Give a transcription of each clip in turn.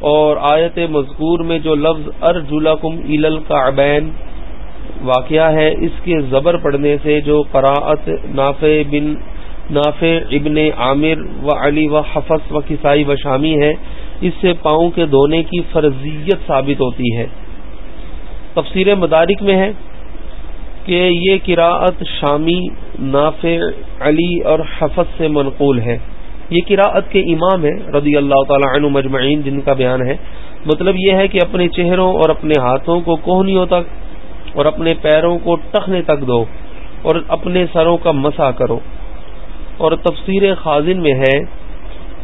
اور آیت مذکور میں جو لفظ ارجلکم الل کا واقعہ ہے، اس کے زبر پڑنے سے جو قراءت نافع بن نافع ابن عامر و علی و حفظ و کسائی و شامی ہے، اس سے پاؤں کے دھونے کی فرضیت ثابت ہوتی ہے۔ تفسیر مدارک میں ہے کہ یہ قراءت شامی، نافع، علی اور حفظ سے منقول ہے۔ یہ قراءت کے امام ہے رضی اللہ تعالی عنہ مجمعین جن کا بیان ہے۔ مطلب یہ ہے کہ اپنے چہروں اور اپنے ہاتھوں کو کوہنیوں تک اور اپنے پیروں کو ٹخنے تک دو اور اپنے سروں کا مسا کرو۔ اور تفسیر خازن میں ہے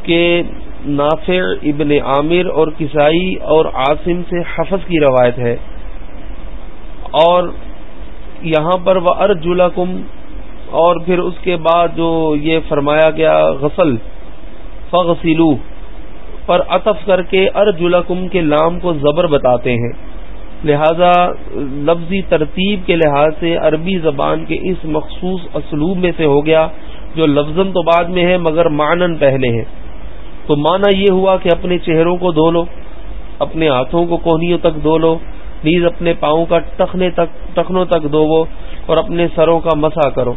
کہ نافع ابن عامر اور کسائی اور عاصم سے حفظ کی روایت ہے۔ اور یہاں پر وہ ارجلکم اور پھر اس کے بعد جو یہ فرمایا گیا غسل فغسلو پر عطف کر کے ارجلکم کے لام کو زبر بتاتے ہیں۔ لہذا لفظی ترتیب کے لحاظ سے عربی زبان کے اس مخصوص اسلوب میں سے ہو گیا، جو لفظ تو بعد میں ہے مگر معنن پہلے ہے۔ تو مانا یہ ہوا کہ اپنے چہروں کو دھو لو، اپنے ہاتھوں کو کوہنیوں تک دھو لو، نیز اپنے پاؤں کا ٹخنے تک، ٹخنوں تک دو اور اپنے سروں کا مسا کرو۔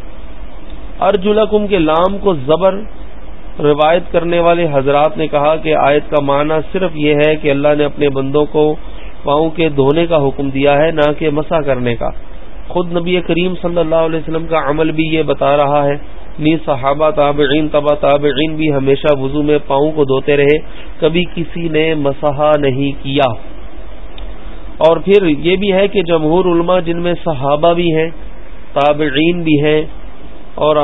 ارجلکم کے لام کو زبر روایت کرنے والے حضرات نے کہا کہ آیت کا معنی صرف یہ ہے کہ اللہ نے اپنے بندوں کو پاؤں کے دھونے کا حکم دیا ہے، نہ کہ مسا کرنے کا۔ خود نبی کریم صلی اللہ علیہ وسلم کا عمل بھی یہ بتا رہا ہے، نی صحابہ تابعین، تبا تابعین بھی ہمیشہ وضو میں پاؤں کو دھوتے رہے، کبھی کسی نے مسحا نہیں کیا۔ اور پھر یہ بھی ہے کہ جمہور علماء جن میں صحابہ بھی ہیں، تابعین بھی ہیں، اور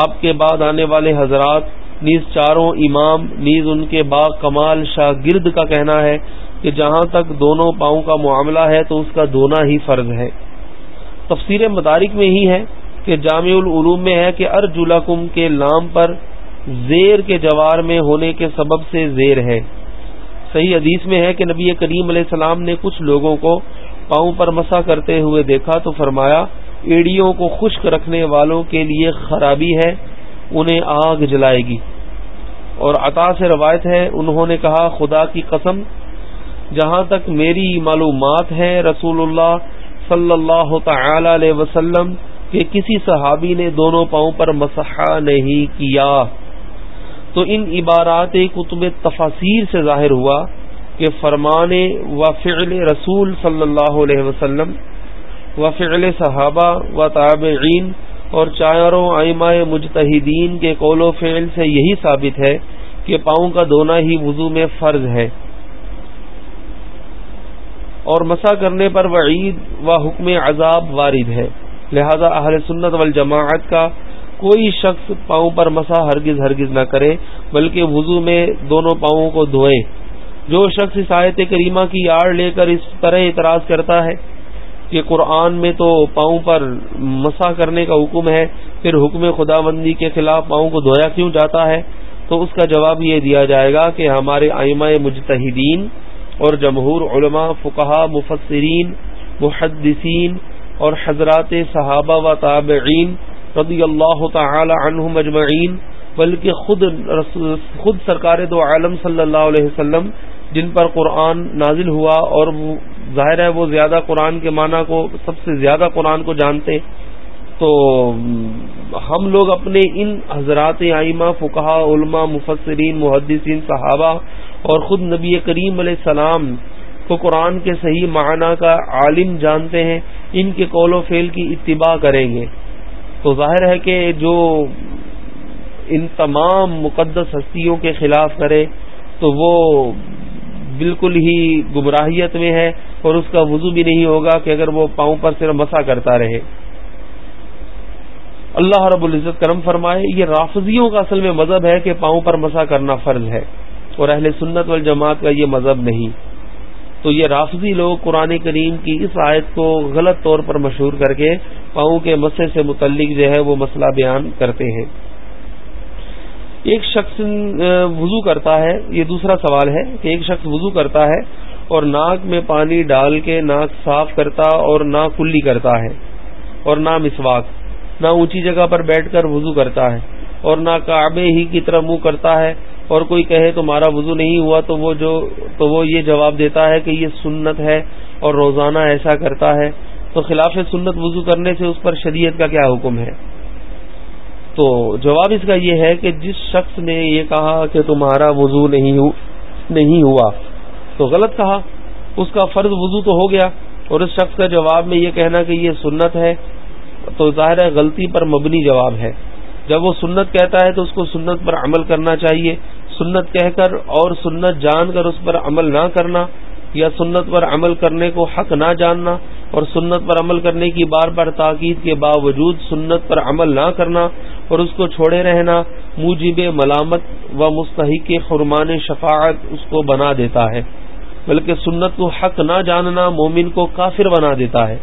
آپ کے بعد آنے والے حضرات نیز چاروں امام نیز ان کے باغ کمال شاگرد کا کہنا ہے کہ جہاں تک دونوں پاؤں کا معاملہ ہے تو اس کا دونوں ہی فرض ہے۔ تفسیر مدارک میں ہی ہے کہ جامع العلوم میں ہے کہ ارجلاکم کے لام پر زیر کے جوار میں ہونے کے سبب سے زیر ہے۔ صحیح حدیث میں ہے کہ نبی کریم علیہ السلام نے کچھ لوگوں کو پاؤں پر مسا کرتے ہوئے دیکھا تو فرمایا، ایڑیوں کو خشک رکھنے والوں کے لیے خرابی ہے انہیں آگ جلائے گی۔ اور عطا سے روایت ہے، انہوں نے کہا، خدا کی قسم، جہاں تک میری معلومات ہے رسول اللہ صلی اللہ تعالی علیہ وسلم کہ کسی صحابی نے دونوں پاؤں پر مسحا نہیں کیا۔ تو ان عبارات کتب تفاصیر سے ظاہر ہوا کہ فرمان و فعل رسول صلی اللہ علیہ وسلم و فعل صحابہ و تابعین اور چاروں آئمہ مجتہدین کے قول و فعل سے یہی ثابت ہے کہ پاؤں کا دونوں ہی وضو میں فرض ہے۔ اور مسا کرنے پر وعید و حکم عذاب وارد ہے۔ لہذا اہل سنت والجماعت کا کوئی شخص پاؤں پر مسا ہرگز ہرگز نہ کرے، بلکہ وضو میں دونوں پاؤں کو دھوئے۔ جو شخص اس آیت کریمہ کی آڑ لے کر اس طرح اعتراض کرتا ہے کہ قرآن میں تو پاؤں پر مسا کرنے کا حکم ہے، پھر حکم خدا بندی کے خلاف پاؤں کو دھویا کیوں جاتا ہے؟ تو اس کا جواب یہ دیا جائے گا کہ ہمارے آئمہ مجتہدین اور جمہور علماء فقہ مفسرین، محدثین اور حضرات صحابہ و تابعین رضی اللہ تعالی عنہم اجمعین، بلکہ خود خود سرکار دو عالم صلی اللہ علیہ وسلم، جن پر قرآن نازل ہوا اور ظاہر ہے وہ زیادہ قرآن کے معنی کو، سب سے زیادہ قرآن کو جانتے۔ تو ہم لوگ اپنے ان حضرات آئمہ فقہ علماء، مفسرین، محدثین، صحابہ اور خود نبی کریم علیہ السلام کو قرآن کے صحیح معنی کا عالم جانتے ہیں، ان کے قول و فعل کی اتباع کریں گے۔ تو ظاہر ہے کہ جو ان تمام مقدس ہستیوں کے خلاف کرے، تو وہ بالکل ہی گمراہیت میں ہے۔ اور اس کا وضو بھی نہیں ہوگا کہ اگر وہ پاؤں پر صرف مسا کرتا رہے۔ اللہ رب العزت کرم فرمائے، یہ رافضیوں کا اصل میں مذہب ہے کہ پاؤں پر مسا کرنا فرض ہے، اور اہل سنت والجماعت کا یہ مذہب نہیں۔ تو یہ رافضی لوگ قرآن کریم کی اس آیت کو غلط طور پر مشہور کر کے پاؤں کے مسئلے سے متعلق جو ہے وہ مسئلہ بیان کرتے ہیں۔ ایک شخص وضو کرتا ہے، یہ دوسرا سوال ہے کہ ایک شخص وضو کرتا ہے اور ناک میں پانی ڈال کے ناک صاف کرتا اور نہ کلی کرتا ہے اور نہ مسواک، نہ اونچی جگہ پر بیٹھ کر وضو کرتا ہے اور نہ کعبے ہی کی طرح منہ کرتا ہے۔ اور کوئی کہے تمہارا وضو نہیں ہوا تو وہ جو، تو وہ یہ جواب دیتا ہے کہ یہ سنت ہے اور روزانہ ایسا کرتا ہے۔ تو خلاف سنت وضو کرنے سے اس پر شریعت کا کیا حکم ہے؟ تو جواب اس کا یہ ہے کہ جس شخص نے یہ کہا کہ تمہارا وضو نہیں ہوا تو غلط کہا، اس کا فرض وضو تو ہو گیا۔ اور اس شخص کا جواب میں یہ کہنا کہ یہ سنت ہے، تو ظاہر ہے غلطی پر مبنی جواب ہے۔ جب وہ سنت کہتا ہے تو اس کو سنت پر عمل کرنا چاہیے۔ سنت کہہ کر اور سنت جان کر اس پر عمل نہ کرنا، یا سنت پر عمل کرنے کو حق نہ جاننا، اور سنت پر عمل کرنے کی بار بار تاکید کے باوجود سنت پر عمل نہ کرنا، اور اس کو چھوڑے رہنا موجب ملامت و مستحق حرمان شفاعت اس کو بنا دیتا ہے۔ بلکہ سنت کو حق نہ جاننا مومن کو کافر بنا دیتا ہے۔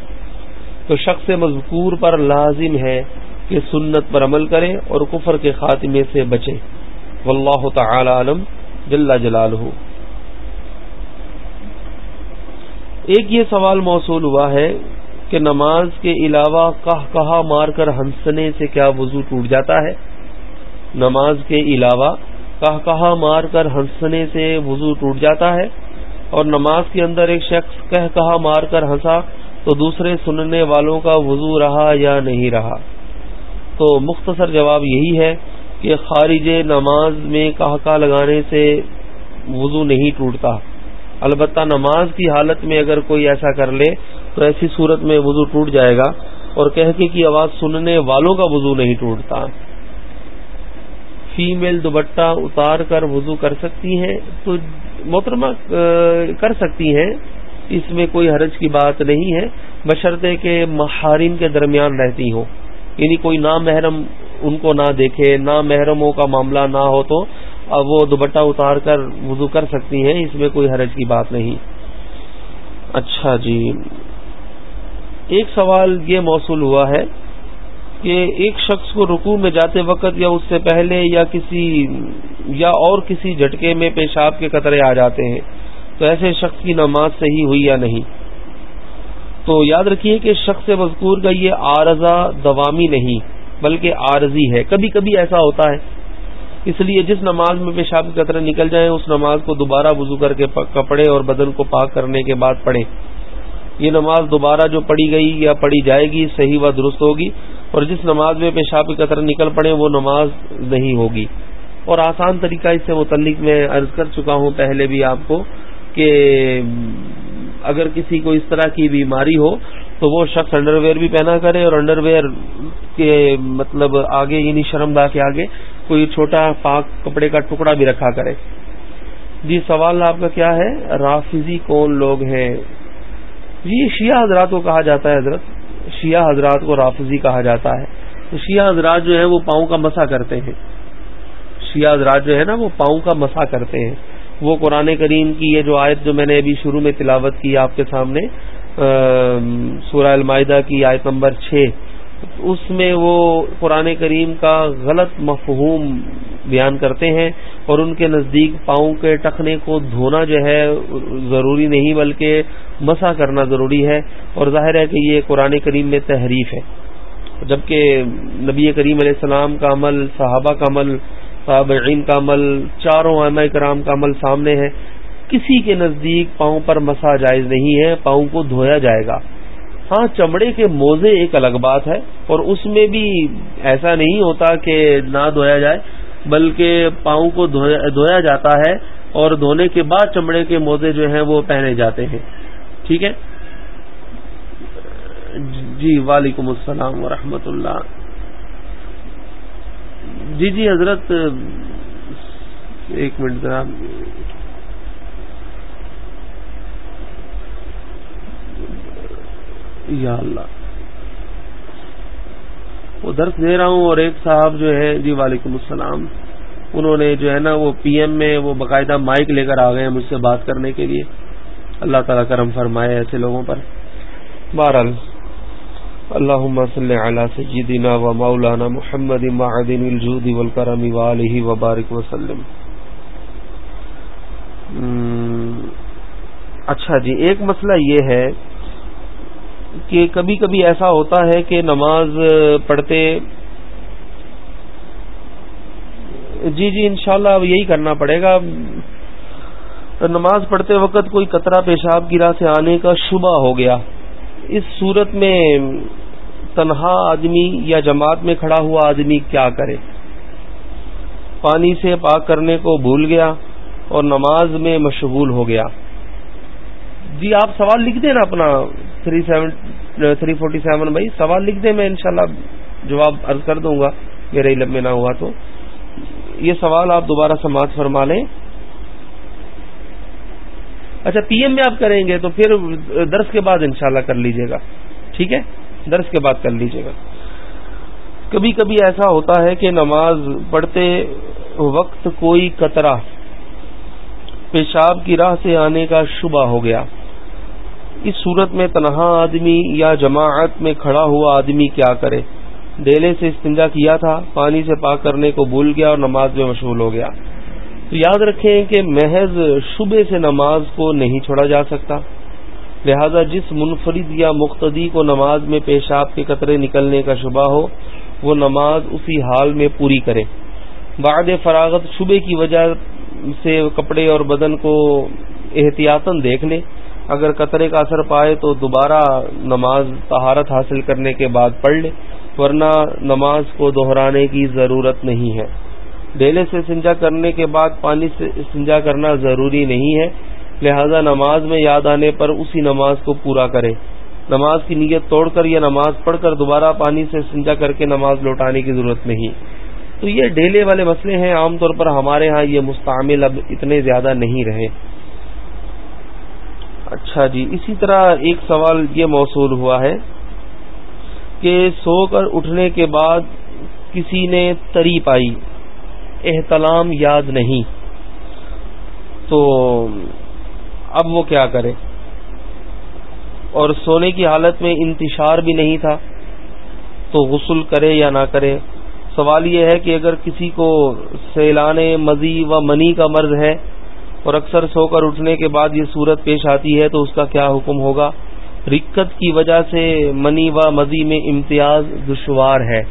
تو شخص مذکور پر لازم ہے کہ سنت پر عمل کرے اور کفر کے خاتمے سے بچے۔ واللہ تعالی علم جل جلالہ۔ ایک یہ سوال موصول ہوا ہے کہ نماز کے علاوہ کہا کہا مار کر ہنسنے سے کیا وضو ٹوٹ جاتا ہے؟ نماز کے علاوہ کہا کہا مار کر ہنسنے سے وضو ٹوٹ جاتا ہے؟ اور نماز کے اندر ایک شخص کہہ کہا مار کر ہنسا تو دوسرے سننے والوں کا وضو رہا یا نہیں رہا؟ تو مختصر جواب یہی ہے کہ خارج نماز میں کہا لگانے سے وضو نہیں ٹوٹتا۔ البتہ نماز کی حالت میں اگر کوئی ایسا کر لے تو ایسی صورت میں وضو ٹوٹ جائے گا اور کہکے کی آواز سننے والوں کا وضو نہیں ٹوٹتا۔ فیمیل دوبٹہ اتار کر وضو کر سکتی ہیں، تو محترمہ کر سکتی ہیں، اس میں کوئی حرج کی بات نہیں ہے۔ بشرطے کہ محارم کے درمیان رہتی ہو یعنی کوئی نامحرم ان کو نہ دیکھے نہ محرموں کا معاملہ نہ ہو تو اب وہ دوبٹہ اتار کر وضو کر سکتی ہیں، اس میں کوئی حرج کی بات نہیں۔ اچھا جی۔ ایک سوال یہ موصول ہوا ہے کہ ایک شخص کو رکوع میں جاتے وقت یا اس سے پہلے یا کسی یا اور کسی جھٹکے میں پیشاب کے قطرے آ جاتے ہیں، تو ایسے شخص کی نماز صحیح ہوئی یا نہیں؟ تو یاد رکھیے کہ شخص مذکور کا یہ عارضہ دوامی نہیں، بلکہ عارضی ہے۔ کبھی کبھی ایسا ہوتا ہے۔ اس لیے جس نماز میں پیشاب کے قطرے نکل جائیں، اس نماز کو دوبارہ وضو کر کے کپڑے اور بدن کو پاک کرنے کے بعد پڑھیں۔ یہ نماز دوبارہ جو پڑھی گئی یا پڑھی جائے گی، صحیح و درست ہوگی۔ اور جس نماز میں پیشاب کے قطر نکل پڑے وہ نماز نہیں ہوگی۔ اور آسان طریقہ اس سے متعلق میں عرض کر چکا ہوں پہلے بھی آپ کو کہ اگر کسی کو اس طرح کی بیماری ہو تو وہ شخص انڈر ویئر بھی پہنا کرے اور انڈر ویئر کے مطلب آگے یعنی شرمدا کے آگے کوئی چھوٹا پاک کپڑے کا ٹکڑا بھی رکھا کرے۔ جی سوال آپ کا کیا ہے؟ رافضی کون لوگ ہیں؟ جی شیعہ حضرات کو کہا جاتا ہے حضرت۔ شیعہ حضرات کو رافضی کہا جاتا ہے۔ تو شیعہ حضرات جو ہے وہ پاؤں کا مسا کرتے ہیں۔ شیعہ حضرات جو ہے نا وہ پاؤں کا مسا کرتے ہیں۔ وہ قرآن کریم کی یہ جو آیت جو میں نے ابھی شروع میں تلاوت کی آپ کے سامنے سورہ المائدہ کی آیت نمبر چھ اس میں وہ قرآن کریم کا غلط مفہوم بیان کرتے ہیں اور ان کے نزدیک پاؤں کے ٹکنے کو دھونا جو ہے ضروری نہیں بلکہ مسا کرنا ضروری ہے اور ظاہر ہے کہ یہ قرآن کریم میں تحریف ہے۔ جبکہ نبی کریم علیہ السلام کا عمل، صحابہ کا عمل صحابین کا عمل، چاروں علماء کرام کا عمل سامنے ہے، کسی کے نزدیک پاؤں پر مسا جائز نہیں ہے، پاؤں کو دھویا جائے گا۔ ہاں چمڑے کے موزے ایک الگ بات ہے، اور اس میں بھی ایسا نہیں ہوتا کہ نہ دھویا جائے، بلکہ پاؤں کو دھویا جاتا ہے، اور دھونے کے بعد چمڑے کے موزے جو ہیں وہ پہنے جاتے ہیں۔ ٹھیک ہے؟ جی وعلیکم السلام ورحمۃ اللہ۔ جی جی حضرت، ایک منٹ ذرا۔ یا اللہ۔ وہ درس دے رہا ہوں اور ایک صاحب جو ہے جی وعلیکم السلام۔ انہوں نے جو ہے نا وہ پی ایم میں وہ باقاعدہ مائک لے کر آ گئے ہیں مجھ سے بات کرنے کے لیے۔ اللہ تعالیٰ کرم فرمائے ایسے لوگوں پر۔ بہرحال اللہ صلی علی سیدنا و مولانا محمد معدن الجود والکرم وآلہ وبارک وسلم۔ اچھا جی ایک مسئلہ یہ ہے کہ کبھی کبھی ایسا ہوتا ہے کہ نماز پڑھتے جی جی انشاءاللہ اب یہی کرنا پڑے گا نماز پڑھتے وقت کوئی قطرہ پیشاب کی راہ سے آنے کا شبہ ہو گیا۔ اس صورت میں تنہا آدمی یا جماعت میں کھڑا ہوا آدمی کیا کرے؟ پانی سے پاک کرنے کو بھول گیا اور نماز میں مشغول ہو گیا۔ جی آپ سوال لکھ دیں نا اپنا three seven three forty seven بھائی، سوال لکھ دیں میں انشاءاللہ جواب عرض کر دوں گا، میرے علم میں نہ ہوا تو۔ یہ سوال آپ دوبارہ سماعت فرما لیں۔ اچھا پی ایم میں آپ کریں گے تو پھر درس کے بعد انشاءاللہ کر لیجیے گا۔ ٹھیک ہے؟ درس کے بعد کر لیجیے گا۔ کبھی کبھی ایسا ہوتا ہے کہ نماز پڑھتے وقت کوئی قطرہ پیشاب کی راہ سے آنے کا شبہ ہو گیا۔ اس صورت میں تنہا آدمی یا جماعت میں کھڑا ہوا آدمی کیا کرے؟ ڈیلے سے استنجا کیا تھا، پانی سے پاک کرنے کو بھول گیا اور نماز میں مشغول ہو گیا۔ تو یاد رکھیں کہ محض شبے سے نماز کو نہیں چھوڑا جا سکتا۔ لہذا جس منفرد یا مقتدی کو نماز میں پیشاب کے قطرے نکلنے کا شبہ ہو، وہ نماز اسی حال میں پوری کرے۔ بعد فراغت شبے کی وجہ سے کپڑے اور بدن کو احتیاطاً دیکھ لے۔ اگر قطرے کا اثر پائے تو دوبارہ نماز طہارت حاصل کرنے کے بعد پڑھ لے، ورنہ نماز کو دہرانے کی ضرورت نہیں ہے۔ ڈیلے سے سنجا کرنے کے بعد پانی سے سنجا کرنا ضروری نہیں ہے۔ لہذا نماز میں یاد آنے پر اسی نماز کو پورا کرے۔ نماز کی نیت توڑ کر یا نماز پڑھ کر دوبارہ پانی سے سنجا کر کے نماز لوٹانے کی ضرورت نہیں۔ تو یہ ڈیلے والے مسئلے ہیں، عام طور پر ہمارے ہاں یہ مستعمل اب اتنے زیادہ نہیں رہے۔ اچھا جی اسی طرح ایک سوال یہ موصول ہوا ہے کہ سو کر اٹھنے کے بعد کسی نے تری پائی، احتلام یاد نہیں۔ تو اب وہ کیا کرے؟ اور سونے کی حالت میں انتشار بھی نہیں تھا، تو غسل کرے یا نہ کرے؟ سوال یہ ہے کہ اگر کسی کو سیلان مزی و منی کا مرض ہے اور اکثر سو کر اٹھنے کے بعد یہ صورت پیش آتی ہے تو اس کا کیا حکم ہوگا؟ رکت کی وجہ سے منی و مزی میں امتیاز دشوار ہے۔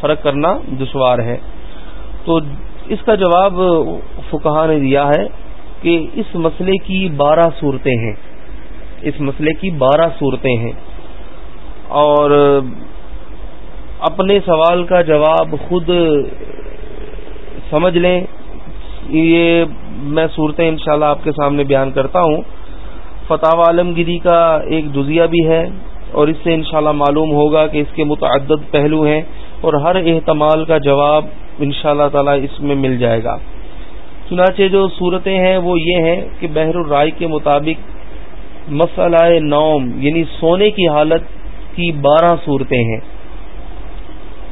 فرق کرنا دشوار ہے۔ تو اس کا جواب فکہ نے دیا ہے کہ اس مسئلے کی بارہ صورتیں ہیں۔ اس مسئلے کی بارہ صورتیں ہیں۔ اور اپنے سوال کا جواب خود سمجھ لیں۔ یہ میں صورتیں انشاءاللہ شاء آپ کے سامنے بیان کرتا ہوں۔ فتح عالمگیری کا ایک جزیہ بھی ہے اور اس سے انشاءاللہ معلوم ہوگا کہ اس کے متعدد پہلو ہیں اور ہر احتمال کا جواب انشاءاللہ تعالی اس میں مل جائے گا۔ چنانچہ جو صورتیں ہیں وہ یہ ہیں کہ بحر الرائے کے مطابق مسئلہ نوم یعنی سونے کی حالت کی بارہ صورتیں ہیں۔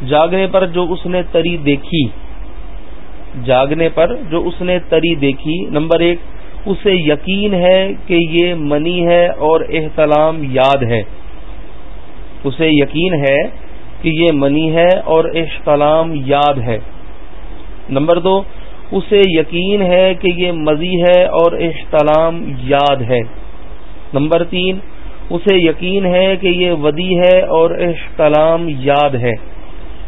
جاگنے پر جو اس نے تری دیکھی، جاگنے پر جو اس نے تری دیکھی، نمبر ایک، اسے یقین ہے کہ یہ منی ہے اور احتلام یاد ہے۔ اسے یقین ہے کہ یہ منی ہے اور احتلام یاد ہے۔ نمبر دو، اسے یقین ہے کہ یہ مزی ہے اور احتلام یاد ہے۔ نمبر تین، اسے یقین ہے کہ یہ ودی ہے اور احتلام یاد ہے۔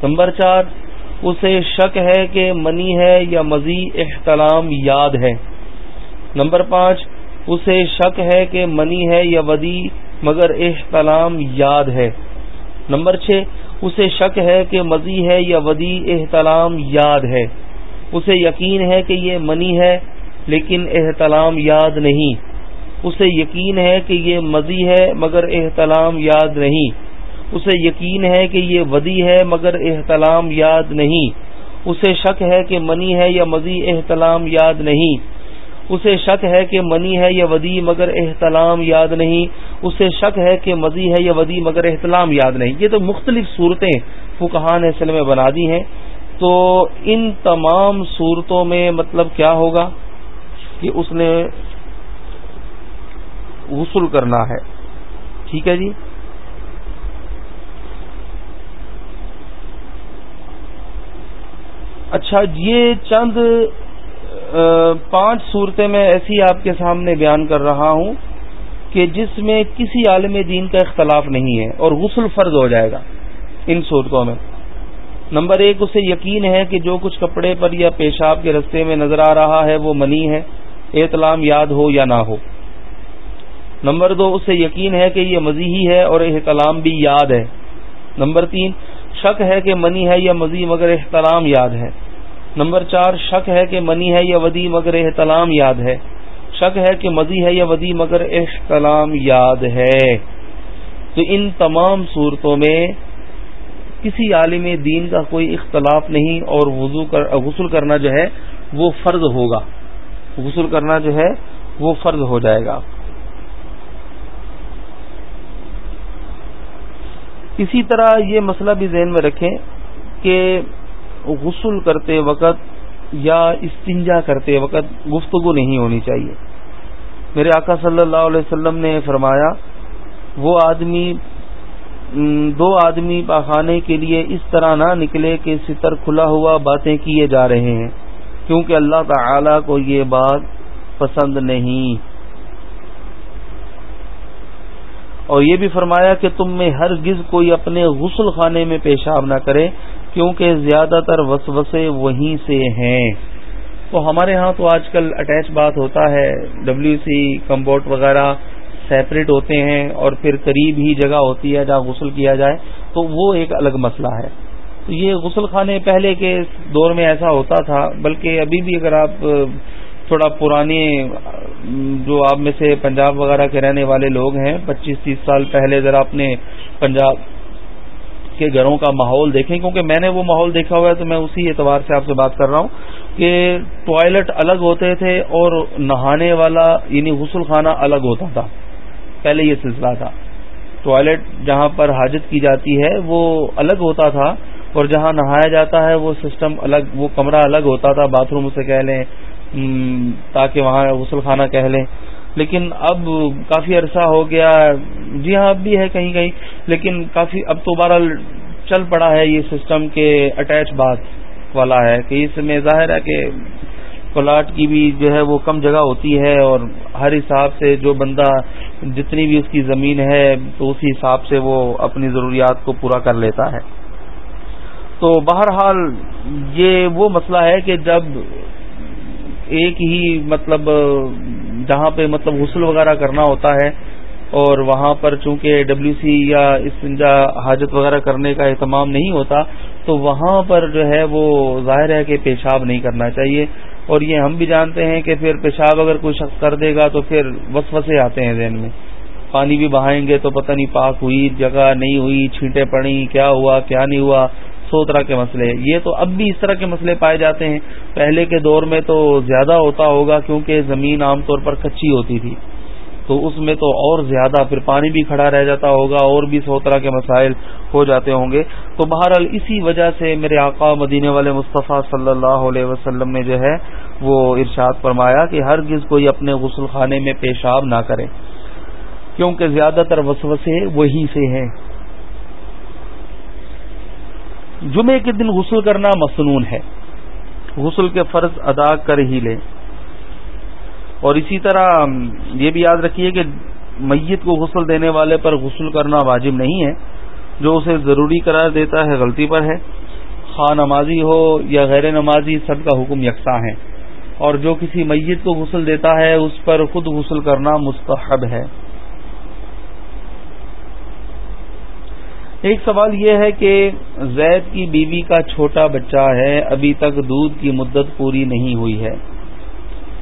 نمبر چار، اسے شک ہے کہ منی ہے یا مزی احتلام یاد ہے۔ نمبر پانچ، اسے شک ہے کہ منی ہے یا ودی مگر احتلام یاد ہے۔ نمبر چھ، اسے شک ہے کہ مزی ہے یا ودی احتلام یاد ہے۔ اسے یقین ہے کہ یہ منی ہے لیکن احتلام یاد نہیں۔ اسے یقین ہے کہ یہ مزی ہے مگر احتلام یاد نہیں۔ اسے یقین ہے کہ یہ ودی ہے مگر احتلام یاد نہیں۔ اسے شک ہے کہ منی ہے یا مزی، احتلام یاد نہیں۔ اسے شک ہے کہ منی ہے یا ودی مگر احتلام یاد نہیں۔ اسے شک ہے کہ مزی ہے یا ودی مگر احتلام یاد نہیں۔ یہ تو مختلف صورتیں فکہان اصل میں بنا دی ہیں۔ تو ان تمام صورتوں میں مطلب کیا ہوگا کہ اس نے غسل کرنا ہے۔ ٹھیک ہے جی؟ اچھا یہ چند پانچ صورتیں میں ایسی آپ کے سامنے بیان کر رہا ہوں کہ جس میں کسی عالم دین کا اختلاف نہیں ہے اور غسل فرض ہو جائے گا ان صورتوں میں۔ نمبر ایک، اسے یقین ہے کہ جو کچھ کپڑے پر یا پیشاب کے رستے میں نظر آ رہا ہے وہ منی ہے احتلام یاد ہو یا نہ ہو۔ نمبر دو، اسے یقین ہے کہ یہ مزیحی ہے اور احتلام بھی یاد ہے۔ نمبر تین شک ہے کہ منی ہے یا مزی مگر احتلام یاد ہے۔ نمبر چار، شک ہے کہ منی ہے یا ودی مگر احتلام یاد ہے۔ شک ہے کہ مزی ہے یا ودی مگر احتلام یاد ہے۔ تو ان تمام صورتوں میں کسی عالم دین کا کوئی اختلاف نہیں اور وضو کر، غسل کرنا جو ہے وہ فرض ہوگا۔ غسل کرنا جو ہے وہ فرض ہو جائے گا۔ اسی طرح یہ مسئلہ بھی ذہن میں رکھیں کہ غسل کرتے وقت یا استنجا کرتے وقت گفتگو نہیں ہونی چاہیے۔ میرے آقا صلی اللہ علیہ وسلم نے فرمایا، وہ آدمی، دو آدمی پاخانے کے لیے اس طرح نہ نکلے کہ ستر کھلا ہوا باتیں کیے جا رہے ہیں، کیونکہ اللہ تعالی کو یہ بات پسند نہیں۔ اور یہ بھی فرمایا کہ تم میں ہر گز کوئی اپنے غسل خانے میں پیشاب نہ کرے، کیونکہ زیادہ تر وسوسے وہیں سے ہیں۔ تو ہمارے ہاں تو آج کل اٹیچ بات ہوتا ہے، ڈبلیو سی، کمبوٹ وغیرہ سیپریٹ ہوتے ہیں اور پھر قریب ہی جگہ ہوتی ہے جہاں غسل کیا جائے، تو وہ ایک الگ مسئلہ ہے۔ تو یہ غسل خانے پہلے کے دور میں ایسا ہوتا تھا، بلکہ ابھی بھی اگر آپ تھوڑا پرانے جو آپ میں سے پنجاب وغیرہ کے رہنے والے لوگ ہیں، پچیس تیس سال پہلے ذرا اپنے پنجاب کے گھروں کا ماحول دیکھیں، کیونکہ میں نے وہ ماحول دیکھا ہوا ہے تو میں اسی اعتبار سے آپ سے بات کر رہا ہوں کہ ٹوائلٹ الگ ہوتے تھے اور نہانے والا یعنی غسل خانہ الگ ہوتا تھا۔ پہلے یہ سلسلہ تھا۔ ٹوائلٹ جہاں پر حاجت کی جاتی ہے، وہ الگ ہوتا تھا اور جہاں نہایا جاتا ہے، وہ سسٹم الگ، وہ کمرہ الگ ہوتا تھا، باتھ روم سے کہہ لیں۔ تاکہ وہاں غسل خانہ کہہ لیں۔ لیکن اب کافی عرصہ ہو گیا۔ جی ہاں اب بھی ہے کہیں کہیں، لیکن کافی اب تو بہرحال چل پڑا ہے یہ سسٹم کے اٹیچ بات والا ہے کہ اس میں ظاہر ہے کہ پلاٹ کی بھی جو ہے وہ کم جگہ ہوتی ہے اور ہر حساب سے جو بندہ جتنی بھی اس کی زمین ہے تو اسی حساب سے وہ اپنی ضروریات کو پورا کر لیتا ہے۔ تو بہرحال یہ وہ مسئلہ ہے کہ جب ایک ہی مطلب جہاں پہ مطلب غسل وغیرہ کرنا ہوتا ہے، اور وہاں پر چونکہ ڈبلیو سی یا استنجا حاجت وغیرہ کرنے کا اہتمام نہیں ہوتا، تو وہاں پر جو ہے وہ ظاہر ہے کہ پیشاب نہیں کرنا چاہیے۔ اور یہ ہم بھی جانتے ہیں کہ پھر پیشاب اگر کوئی شخص کر دے گا تو پھر وسوسے آتے ہیں ذہن میں۔ پانی بھی بہائیں گے تو پتہ نہیں پاک ہوئی، جگہ نہیں ہوئی، چھینٹیں پڑی کیا ہوا، کیا نہیں ہوا۔ سو طرح کے مسئلے یہ تو اب بھی اس طرح کے مسئلے پائے جاتے ہیں۔ پہلے کے دور میں تو زیادہ ہوتا ہوگا کیونکہ زمین عام طور پر کچی ہوتی تھی۔ تو اس میں تو اور زیادہ پھر پانی بھی کھڑا رہ جاتا ہوگا، اور بھی سو طرح کے مسائل ہو جاتے ہوں گے۔ تو بہرحال اسی وجہ سے میرے آقا مدینے والے مصطفیٰ صلی اللہ علیہ وسلم نے جو ہے وہ ارشاد فرمایا کہ ہر گز کوئی اپنے غسل خانے میں پیشاب نہ کرے۔ کیونکہ زیادہ تر وسوسے وہی سے ہیں۔ جمعے کے دن غسل کرنا مصنون ہے۔ غسل کے فرض ادا کر ہی لیں۔ اور اسی طرح یہ بھی یاد رکھیے کہ میت کو غسل دینے والے پر غسل کرنا واجب نہیں ہے۔ جو اسے ضروری قرار دیتا ہے غلطی پر ہے۔ خواہ نمازی ہو یا غیر نمازی، سب کا حکم یکساں ہے۔ اور جو کسی میت کو غسل دیتا ہے، اس پر خود غسل کرنا مستحب ہے۔ ایک سوال یہ ہے کہ زید کی بیوی کا چھوٹا بچہ ہے، ابھی تک دودھ کی مدت پوری نہیں ہوئی ہے۔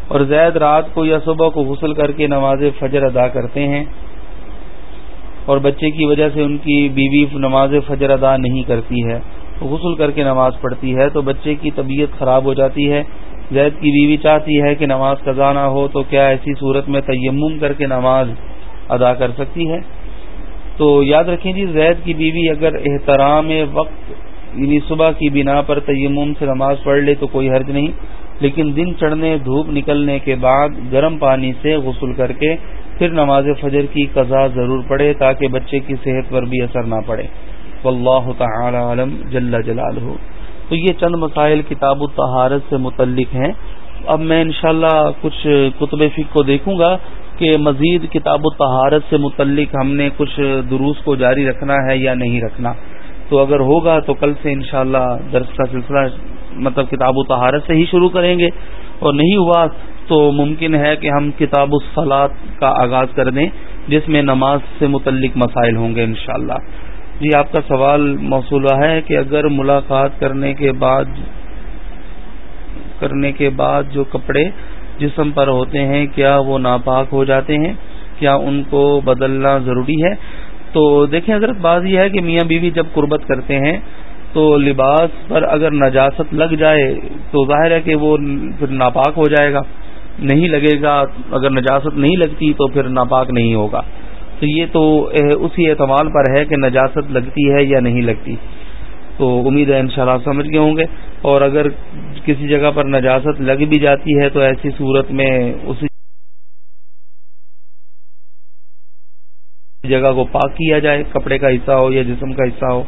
اور زید رات کو یا صبح کو غسل کر کے نماز فجر ادا کرتے ہیں۔ اور بچے کی وجہ سے ان کی بیوی نماز فجر ادا نہیں کرتی ہے۔ غسل کر کے نماز پڑھتی ہے تو بچے کی طبیعت خراب ہو جاتی ہے۔ زید کی بیوی چاہتی ہے کہ نماز قضا نہ ہو تو کیا ایسی صورت میں تیمم کر کے نماز ادا کر سکتی ہے؟ تو یاد رکھیں جی زید کی بیوی اگر احترام وقت یعنی صبح کی بنا پر تیمم سے نماز پڑھ لے تو کوئی حرج نہیں، لیکن دن چڑھنے، دھوپ نکلنے کے بعد گرم پانی سے غسل کر کے پھر نماز فجر کی قضا ضرور پڑے تاکہ بچے کی صحت پر بھی اثر نہ پڑے۔ واللہ تعالی عالم، جل جلال ہو تو یہ چند مسائل کتاب الطہارت سے متعلق ہیں۔ اب میں انشاءاللہ کچھ کتب فک کو دیکھوں گا۔ کہ مزید کتاب و تہارت سے متعلق ہم نے کچھ دروس کو جاری رکھنا ہے یا نہیں رکھنا۔ تو اگر ہوگا تو کل سے انشاءاللہ درس کا سلسلہ مطلب کتاب و تہارت سے ہی شروع کریں گے۔ اور نہیں ہوا تو ممکن ہے کہ ہم کتاب الصلاط کا آغاز کر دیں، جس میں نماز سے متعلق مسائل ہوں گے انشاءاللہ۔ جی آپ کا سوال موصولہ ہے کہ اگر ملاقات کرنے کے بعد، کرنے کے بعد جو کپڑے جسم پر ہوتے ہیں، کیا وہ ناپاک ہو جاتے ہیں؟ کیا ان کو بدلنا ضروری ہے؟ تو دیکھیں حضرت، بات یہ ہے کہ میاں بیوی جب قربت کرتے ہیں تو لباس پر اگر نجاست لگ جائے تو ظاہر ہے کہ وہ پھر ناپاک ہو جائے گا۔ نہیں لگے گا، اگر نجاست نہیں لگتی تو پھر ناپاک نہیں ہوگا۔ تو یہ تو اسی اعتماد پر ہے کہ نجاست لگتی ہے یا نہیں لگتی۔ تو امید ہے انشاءاللہ سمجھ گئے ہوں گے۔ اور اگر کسی جگہ پر نجاست لگ بھی جاتی ہے تو ایسی صورت میں اسی جگہ کو پاک کیا جائے، کپڑے کا حصہ ہو یا جسم کا حصہ ہو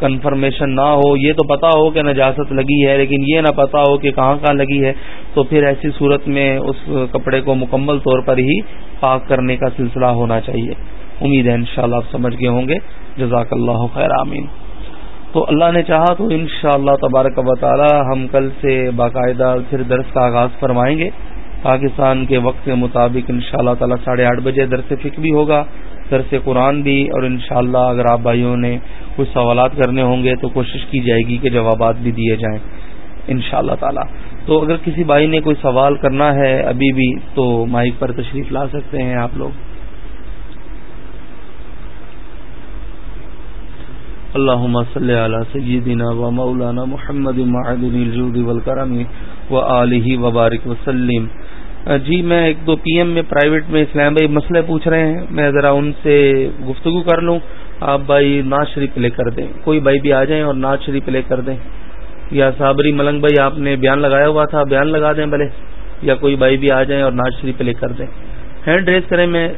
کنفرمیشن نہ ہو، یہ تو پتا ہو کہ نجاست لگی ہے، لیکن یہ نہ پتا ہو کہ کہاں کہاں لگی ہے، تو پھر ایسی صورت میں اس کپڑے کو مکمل طور پر ہی پاک کرنے کا سلسلہ ہونا چاہیے۔ امید ہے انشاءاللہ آپ سمجھ گئے ہوں گے۔ جزاک اللہ خیر، آمین۔ تو اللہ نے چاہا تو انشاءاللہ اللہ تبارک و تعالی ہم کل سے باقاعدہ پھر درس کا آغاز فرمائیں گے۔ پاکستان کے وقت کے مطابق ان شاء اللہ تعالی ساڑھے آٹھ بجے درس فکر بھی ہوگا، درس قرآن بھی، اور انشاءاللہ اگر آپ بھائیوں نے کچھ سوالات کرنے ہوں گے تو کوشش کی جائے گی کہ جوابات بھی دیے جائیں ان شاء اللہ تعالی۔ تو اگر کسی بھائی نے کوئی سوال کرنا ہے ابھی بھی تو مائک پر تشریف لا سکتے ہیں آپ لوگ۔ اللہ صلی علی سیدنا و مولانا محمد معدن الجود والکرم و علیہ وبارک وسلم جی میں ایک دو پی ایم میں پرائیویٹ میں اسلام بھائی مسئلے پوچھ رہے ہیں، میں ذرا ان سے گفتگو کر لوں۔ آپ بھائی ناز شریف پلے کر دیں۔ کوئی بھائی بھی آ جائیں اور ناز شریف پلے کر دیں۔ یا صابری ملنگ بھائی، آپ نے بیان لگایا ہوا تھا، بیان لگا دیں بھلے۔ یا کوئی بھائی بھی آ جائیں اور ناز شریف پلے کر دیں۔ ہینڈ ریز کریں میں